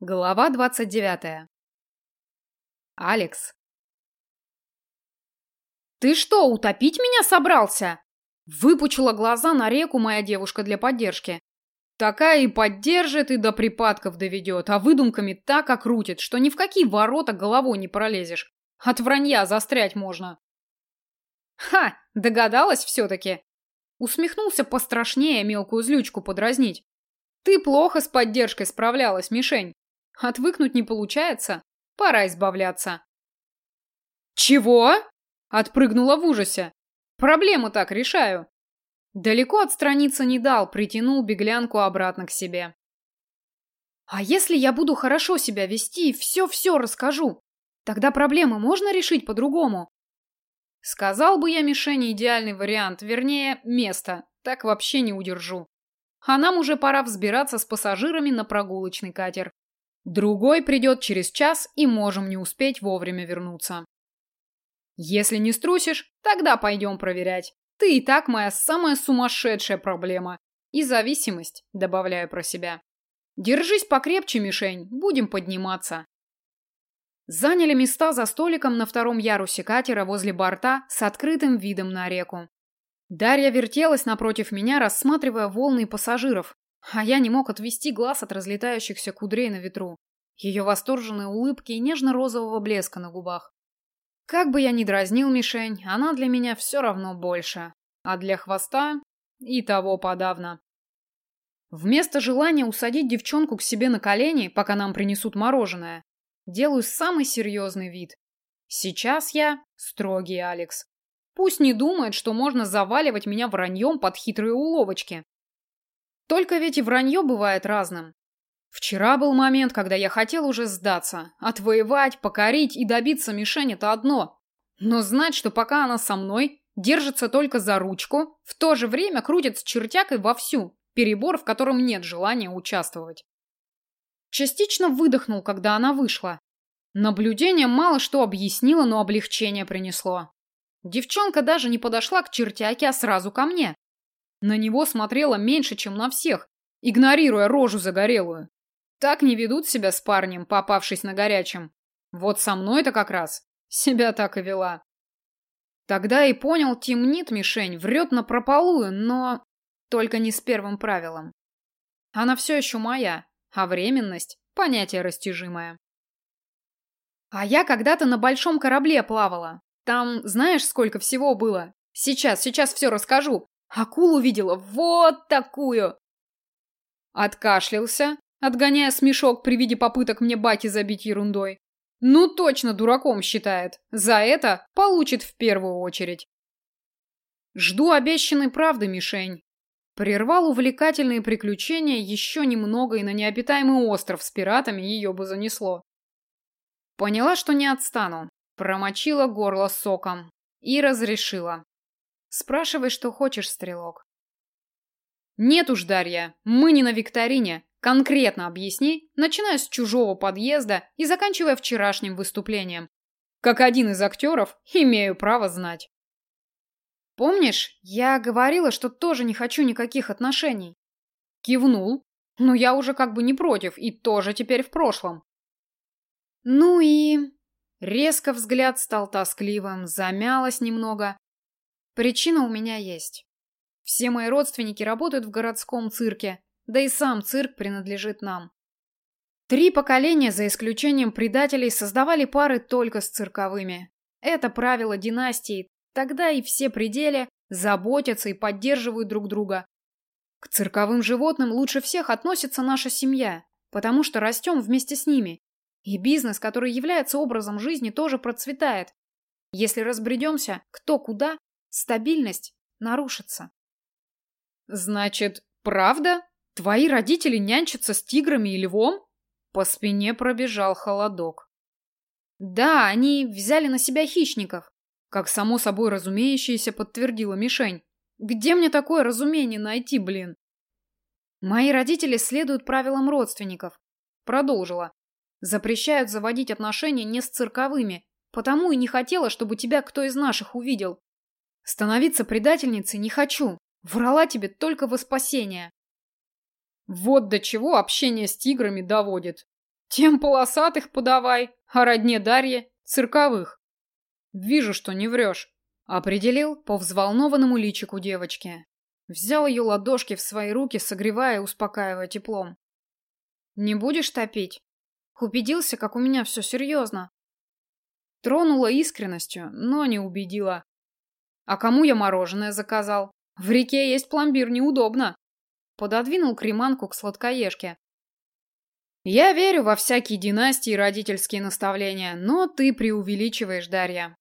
Глава двадцать девятая. Алекс. «Ты что, утопить меня собрался?» Выпучила глаза на реку моя девушка для поддержки. Такая и поддержит, и до припадков доведет, а выдумками так окрутит, что ни в какие ворота головой не пролезешь. От вранья застрять можно. «Ха! Догадалась все-таки!» Усмехнулся пострашнее мелкую злючку подразнить. «Ты плохо с поддержкой справлялась, мишень. Отвыкнуть не получается. Пора избавляться. Чего? Отпрыгнула в ужасе. Проблему так решаю. Далеко отстраниться не дал, притянул беглянку обратно к себе. А если я буду хорошо себя вести и все-все расскажу, тогда проблемы можно решить по-другому? Сказал бы я мишени идеальный вариант, вернее, место. Так вообще не удержу. А нам уже пора взбираться с пассажирами на прогулочный катер. Другой придет через час, и можем не успеть вовремя вернуться. Если не струсишь, тогда пойдем проверять. Ты и так моя самая сумасшедшая проблема. И зависимость, добавляю про себя. Держись покрепче, мишень, будем подниматься. Заняли места за столиком на втором ярусе катера возле борта с открытым видом на реку. Дарья вертелась напротив меня, рассматривая волны пассажиров, а я не мог отвести глаз от разлетающихся кудрей на ветру, ее восторженной улыбки и нежно-розового блеска на губах. Как бы я ни дразнил мишень, она для меня все равно больше, а для хвоста и того подавно. Вместо желания усадить девчонку к себе на колени, пока нам принесут мороженое, делаю самый серьезный вид. Сейчас я строгий Алекс. Пусть не думает, что можно заваливать меня враньем под хитрые уловочки. Только ведь и вранье бывает разным. Вчера был момент, когда я хотел уже сдаться. Отвоевать, покорить и добиться мишень – это одно. Но знать, что пока она со мной, держится только за ручку, в то же время крутит с чертякой вовсю, перебор, в котором нет желания участвовать. Частично выдохнул, когда она вышла. Наблюдение мало что объяснило, но облегчение принесло. Девчонка даже не подошла к чертяке, а сразу ко мне. На него смотрела меньше, чем на всех, игнорируя рожу загорелую. Так не ведут себя с парнем, попавшись на горячем. Вот со мной-то как раз себя так и вела. Тогда и понял, темнит мишень, врет на прополую, но только не с первым правилом. Она все еще моя, а временность – понятие растяжимое. А я когда-то на большом корабле плавала. Там знаешь, сколько всего было? Сейчас, сейчас все расскажу. Акулу видела вот такую. Откашлялся, отгоняя смешок при виде попыток мне баки забить ерундой. Ну точно дураком считает. За это получит в первую очередь. Жду обещанной правды, мишень. Прервал увлекательные приключения еще немного и на необитаемый остров с пиратами ее бы занесло. Поняла, что не отстану. Промочила горло соком. И разрешила. Спрашивай, что хочешь, стрелок. Нет уж, Дарья, мы не на викторине. Конкретно объясни, начиная с чужого подъезда и заканчивая вчерашним выступлением. Как один из актеров, имею право знать. Помнишь, я говорила, что тоже не хочу никаких отношений? Кивнул. Но я уже как бы не против и тоже теперь в прошлом. Ну и... Резко взгляд стал тоскливым, замялась немного. Причина у меня есть. Все мои родственники работают в городском цирке, да и сам цирк принадлежит нам. Три поколения, за исключением предателей, создавали пары только с цирковыми. Это правило династии, тогда и все пределы заботятся и поддерживают друг друга. К цирковым животным лучше всех относится наша семья, потому что растем вместе с ними. И бизнес, который является образом жизни, тоже процветает. Если разбредемся, кто куда, стабильность нарушится. Значит, правда? Твои родители нянчатся с тиграми и львом? По спине пробежал холодок. Да, они взяли на себя хищников. Как само собой разумеющееся подтвердила мишень. Где мне такое разумение найти, блин? Мои родители следуют правилам родственников. Продолжила. Запрещают заводить отношения не с цирковыми, потому и не хотела, чтобы тебя кто из наших увидел. Становиться предательницей не хочу. Врала тебе только во спасение. Вот до чего общение с тиграми доводит. Тем полосатых подавай, а родне Дарье — цирковых. Вижу, что не врешь. Определил по взволнованному личику девочки. Взял ее ладошки в свои руки, согревая и успокаивая теплом. «Не будешь топить?» Убедился, как у меня все серьезно. Тронула искренностью, но не убедила. А кому я мороженое заказал? В реке есть пломбир, неудобно. Пододвинул креманку к сладкоежке. Я верю во всякие династии и родительские наставления, но ты преувеличиваешь, Дарья.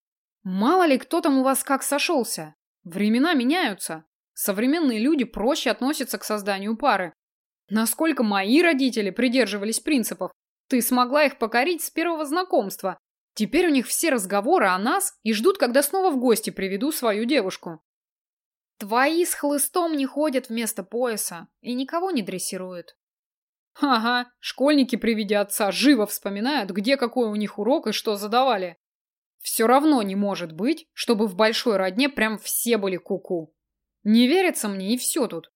Мало ли кто там у вас как сошелся. Времена меняются. Современные люди проще относятся к созданию пары. Насколько мои родители придерживались принципов, ты смогла их покорить с первого знакомства, Теперь у них все разговоры о нас и ждут, когда снова в гости приведу свою девушку. Твои с хлыстом не ходят вместо пояса и никого не дрессируют. Ага, школьники при виде отца живо вспоминают, где какой у них урок и что задавали. Все равно не может быть, чтобы в большой родне прям все были куку. -ку. Не верится мне и все тут.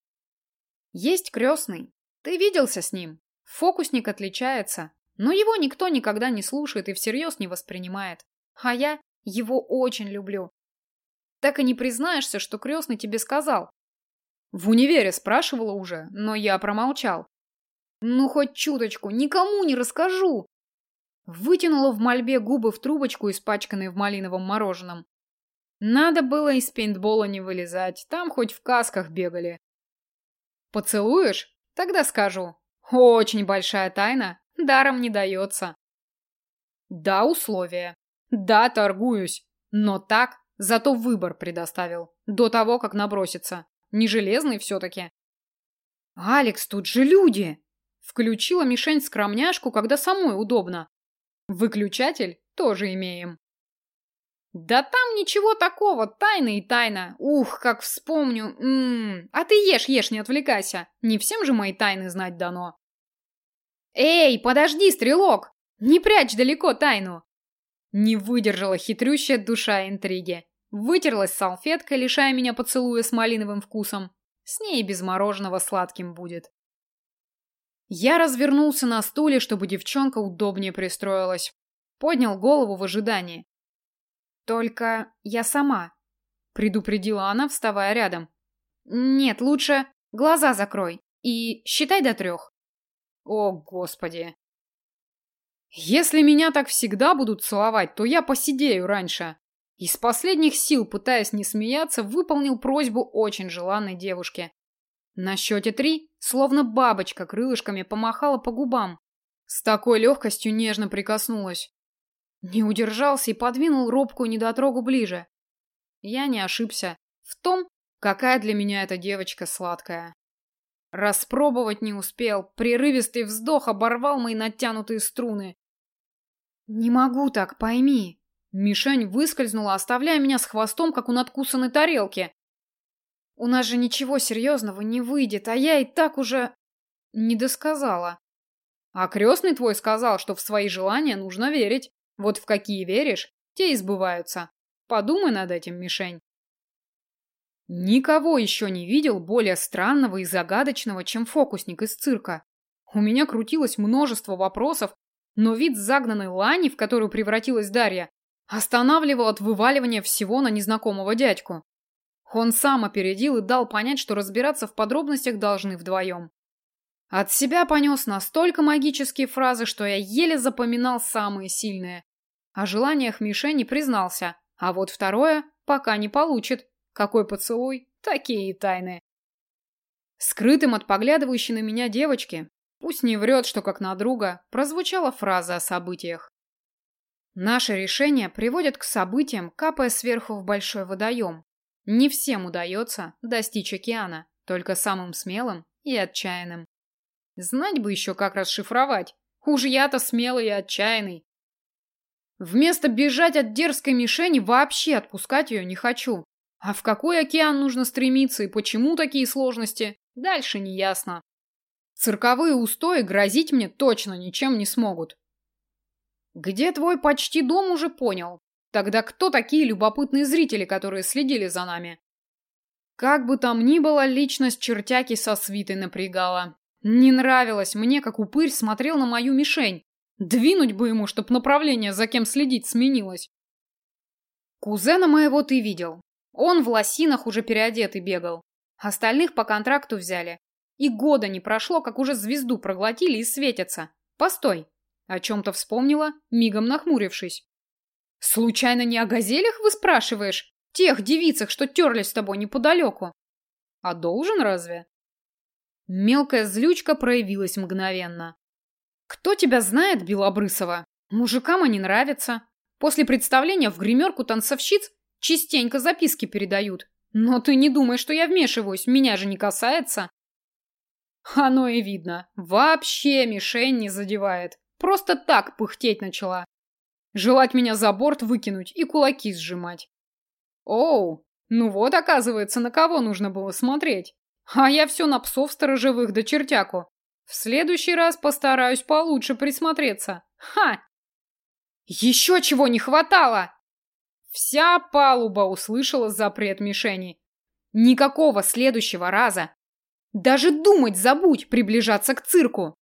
Есть крестный. Ты виделся с ним. Фокусник отличается. Но его никто никогда не слушает и всерьез не воспринимает. А я его очень люблю. Так и не признаешься, что крестный тебе сказал. В универе спрашивала уже, но я промолчал. Ну, хоть чуточку, никому не расскажу. Вытянула в мольбе губы в трубочку, испачканные в малиновом мороженом. Надо было из пейнтбола не вылезать, там хоть в касках бегали. Поцелуешь? Тогда скажу. Очень большая тайна, даром не дается. Да, условия. Да, торгуюсь. Но так, зато выбор предоставил. До того, как наброситься. Не железный все-таки. «Алекс, тут же люди!» Включила мишень-скромняшку, когда самой удобно. Выключатель тоже имеем. Да там ничего такого, тайна и тайна. Ух, как вспомню. М м-м. -м -м. А ты ешь, ешь, не отвлекайся. Не всем же мои тайны знать дано. «Эй, подожди, стрелок! Не прячь далеко тайну!» Не выдержала хитрющая душа интриги. Вытерлась салфеткой, лишая меня поцелуя с малиновым вкусом. С ней без мороженого сладким будет. Я развернулся на стуле, чтобы девчонка удобнее пристроилась. Поднял голову в ожидании. «Только я сама», — предупредила она, вставая рядом. «Нет, лучше глаза закрой и считай до трех». О, Господи. Если меня так всегда будут целовать, то я посидею раньше. Из последних сил, пытаясь не смеяться, выполнил просьбу очень желанной девушки. На счете три, словно бабочка крылышками помахала по губам. С такой легкостью нежно прикоснулась. Не удержался и подвинул робкую недотрогу ближе. Я не ошибся в том, какая для меня эта девочка сладкая. Распробовать не успел, прерывистый вздох оборвал мои натянутые струны. «Не могу так, пойми». Мишень выскользнула, оставляя меня с хвостом, как у надкусанной тарелки. «У нас же ничего серьезного не выйдет, а я и так уже...» Не досказала. «А крестный твой сказал, что в свои желания нужно верить. Вот в какие веришь, те и сбываются. Подумай над этим, Мишень». Никого еще не видел более странного и загадочного, чем фокусник из цирка. У меня крутилось множество вопросов, но вид загнанной лани, в которую превратилась Дарья, останавливал от вываливания всего на незнакомого дядьку. Он сам опередил и дал понять, что разбираться в подробностях должны вдвоем. От себя понес настолько магические фразы, что я еле запоминал самые сильные. О желаниях мишени признался, а вот второе пока не получит. Какой поцелуй, такие и тайны. Скрытым от поглядывающей на меня девочки, пусть не врет, что как на друга, прозвучала фраза о событиях. Наши решения приводят к событиям, капая сверху в большой водоем. Не всем удается достичь океана, только самым смелым и отчаянным. Знать бы еще, как расшифровать. Уж я-то смелый и отчаянный. Вместо бежать от дерзкой мишени вообще отпускать ее не хочу. А в какой океан нужно стремиться и почему такие сложности, дальше не ясно. Цирковые устои грозить мне точно ничем не смогут. Где твой почти дом уже понял. Тогда кто такие любопытные зрители, которые следили за нами? Как бы там ни было, личность чертяки со свитой напрягала. Не нравилось мне, как упырь смотрел на мою мишень. Двинуть бы ему, чтоб направление, за кем следить, сменилось. Кузена моего ты видел. Он в лосинах уже переодетый бегал. Остальных по контракту взяли. И года не прошло, как уже звезду проглотили и светятся. Постой. О чем-то вспомнила, мигом нахмурившись. Случайно не о газелях вы спрашиваешь? Тех девицах, что терлись с тобой неподалеку. А должен разве? Мелкая злючка проявилась мгновенно. Кто тебя знает, Белобрысова? Мужикам они нравятся. После представления в гримерку танцовщиц частенько записки передают. Но ты не думай, что я вмешиваюсь, меня же не касается. Оно и видно. Вообще мишень не задевает. Просто так пыхтеть начала. Желать меня за борт выкинуть и кулаки сжимать. Оу, ну вот, оказывается, на кого нужно было смотреть. А я все на псов сторожевых да чертяку. В следующий раз постараюсь получше присмотреться. Ха! Еще чего не хватало! Вся палуба услышала запрет мишени. Никакого следующего раза. Даже думать забудь приближаться к цирку.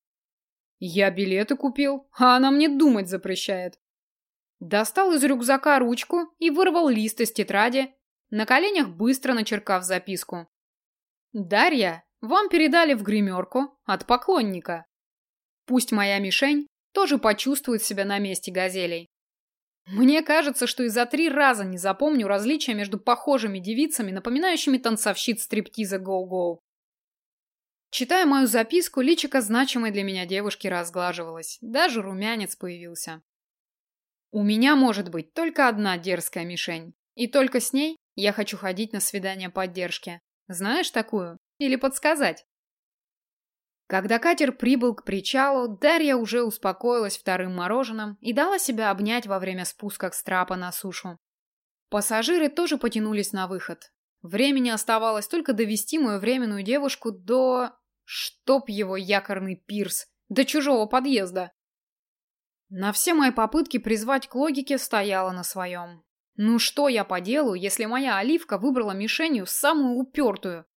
Я билеты купил, а она мне думать запрещает. Достал из рюкзака ручку и вырвал лист из тетради, на коленях быстро начеркав записку. «Дарья, вам передали в гримерку от поклонника. Пусть моя мишень тоже почувствует себя на месте газелей. Мне кажется, что и за три раза не запомню различия между похожими девицами, напоминающими танцовщиц стриптиза гоу-гоу. Читая мою записку, личико значимой для меня девушки разглаживалось. Даже румянец появился. У меня может быть только одна дерзкая мишень. И только с ней я хочу ходить на свидание поддержки. Знаешь такую? Или подсказать? Когда катер прибыл к причалу, Дарья уже успокоилась вторым мороженым и дала себя обнять во время спуска с трапа на сушу. Пассажиры тоже потянулись на выход. Времени оставалось только довести мою временную девушку до... Чтоб его якорный пирс! До чужого подъезда! На все мои попытки призвать к логике стояла на своем. Ну что я поделаю, если моя оливка выбрала мишенью самую упертую?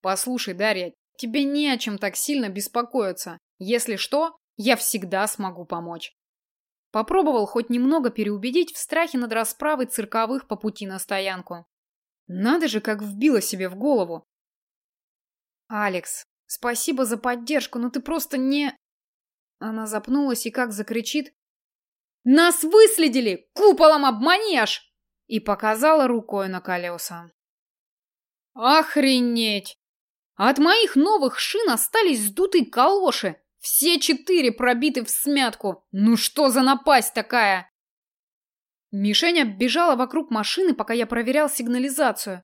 Послушай, Дарья, тебе не о чем так сильно беспокоиться. Если что, я всегда смогу помочь. Попробовал хоть немного переубедить в страхе над расправой цирковых по пути на стоянку. Надо же, как вбило себе в голову. Алекс, спасибо за поддержку, но ты просто не... Она запнулась и как закричит. «Нас выследили! Куполом обманешь!» И показала рукой на колеса. «Охренеть! От моих новых шин остались сдутые калоши. Все четыре пробиты в смятку. Ну что за напасть такая?» Мишень оббежала вокруг машины, пока я проверял сигнализацию.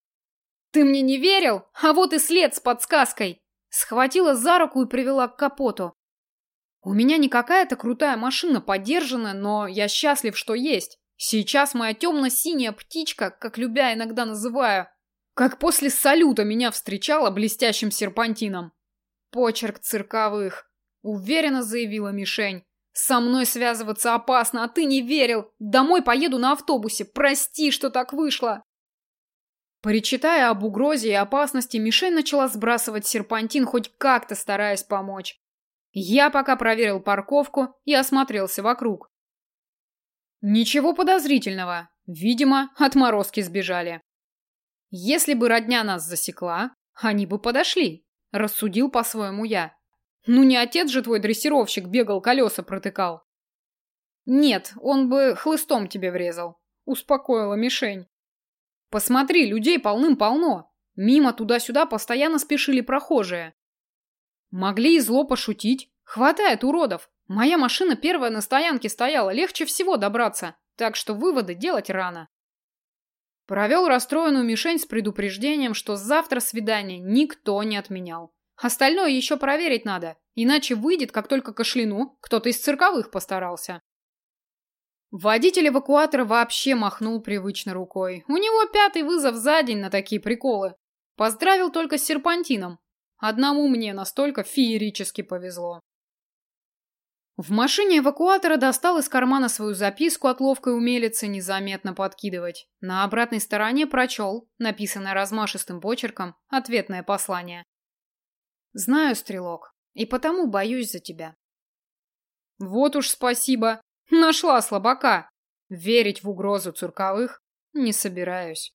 «Ты мне не верил? А вот и след с подсказкой!» Схватила за руку и привела к капоту. У меня не какая-то крутая машина подержанная, но я счастлив, что есть. Сейчас моя темно-синяя птичка, как любя иногда называю, как после салюта меня встречала блестящим серпантином. Почерк цирковых. Уверенно заявила мишень. Со мной связываться опасно, а ты не верил. Домой поеду на автобусе. Прости, что так вышло. Причитая об угрозе и опасности, мишень начала сбрасывать серпантин, хоть как-то стараясь помочь. Я пока проверил парковку и осмотрелся вокруг. Ничего подозрительного. Видимо, отморозки сбежали. Если бы родня нас засекла, они бы подошли, рассудил по-своему я. Ну не отец же твой дрессировщик бегал, колеса протыкал. Нет, он бы хлыстом тебе врезал, успокоила мишень. Посмотри, людей полным-полно. Мимо туда-сюда постоянно спешили прохожие. Могли и зло пошутить. Хватает уродов. Моя машина первая на стоянке стояла, легче всего добраться. Так что выводы делать рано. Провел расстроенную мишень с предупреждением, что завтра свидание никто не отменял. Остальное еще проверить надо, иначе выйдет, как только кашляну, кто-то из цирковых постарался. Водитель эвакуатора вообще махнул привычно рукой. У него пятый вызов за день на такие приколы. Поздравил только с серпантином. Одному мне настолько феерически повезло. В машине эвакуатора достал из кармана свою записку от ловкой умелицы незаметно подкидывать. На обратной стороне прочел, написанное размашистым почерком, ответное послание. «Знаю, Стрелок, и потому боюсь за тебя». Вот уж спасибо. Нашла слабака. Верить в угрозу цирковых не собираюсь.